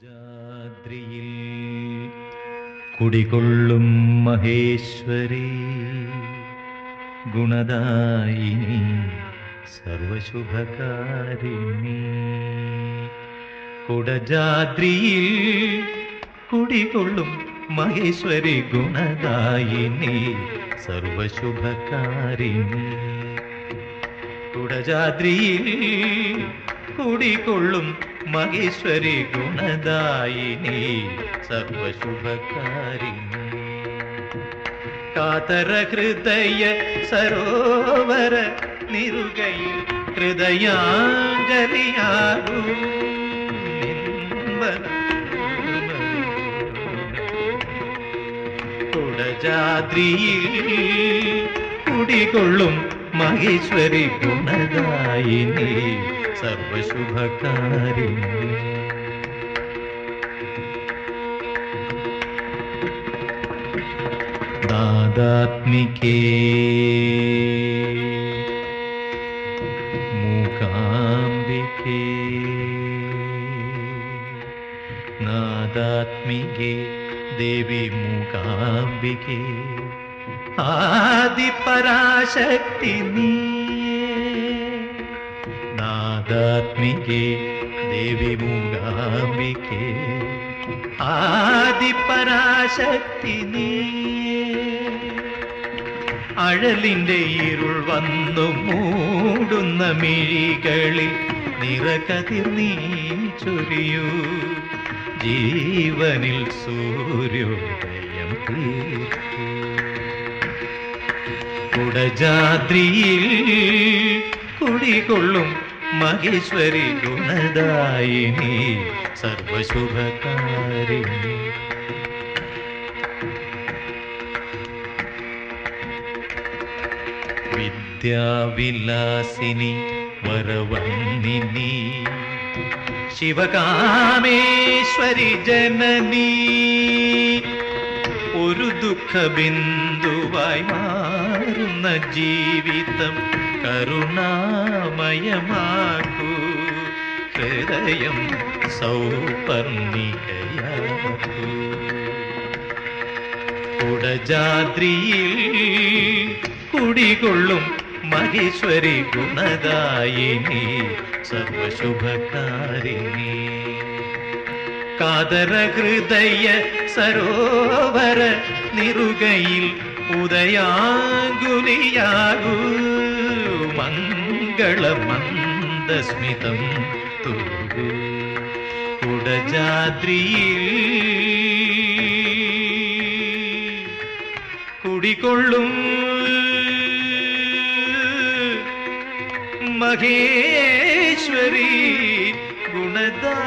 കുടജാദ്രിയിൽ കുടികൊള്ളും മഹേശ്വരി. ഗുണദായിനി സർവശുഭകാരിണി. കുടജാദ്രിയിൽ കുടികൊള്ളും മഹേശ്വരി ഗുണദായിനി സർവശുഭകാരിണി. കുടജാദ്രിയിൽ കുടികൊള്ളും മഹേശ്വരി ഗുണദായിനി സർവശുഭകാരിണി കാതര ഹൃദയ സരോവര നിരുകയിൽ ഹൃദയാഞ്ജലിയാകൂ കുടജാദ്രിയിൽ കുടികൊള്ളും महेश्वरी गुणदायिनी सर्वशुभकारिणी दादात्मिके मूकाम्बिके नादात्मिके देवी मूकाम्बिके। ആദിപരാശക്തി നീ നാദാത്മികേ ദേവി മൂകാംബികേ ആദിപരാശക്തി നീ അഴലിന്റെ ഇരുൾ വന്നു മൂടുന്ന മിഴികളിൽ നിറകതിർ നീ ചൊരിയൂ. ജീവനിൽ സൂര്യോദയം തീർക്കൂ കുടജാദ്രിയിൽ കുടികൊള്ളും മഹേശ്വരി ഗുണദായിനി സർവശുഭകാരിണി. വിദ്യാവിലാസിനി വരവന്നിനി ശിവകാമേശ്വരി ജനനീ ഒരു ദുഃഖബിന്ദുവായി മാറുന്ന ജീവിതം കരുണാമയമാക്കൂ. ഹൃദയം സൗപർണികയാക്കൂ. കുടജാദ്രിയിൽ കുടികൊള്ളും മഹേശ്വരി ഗുണദായിനി സർവശുഭകാരിണി. കാതര ഹൃദയ സരോവര നിറുകയിൽ ഉദയാങ്കുലിയാകൂ മംഗളമന്ദസ്മിതം തൂകൂ കുടജാദ്രിയിൽ കുടികൊള്ളും മഹേശ്വരി ഗുണദാ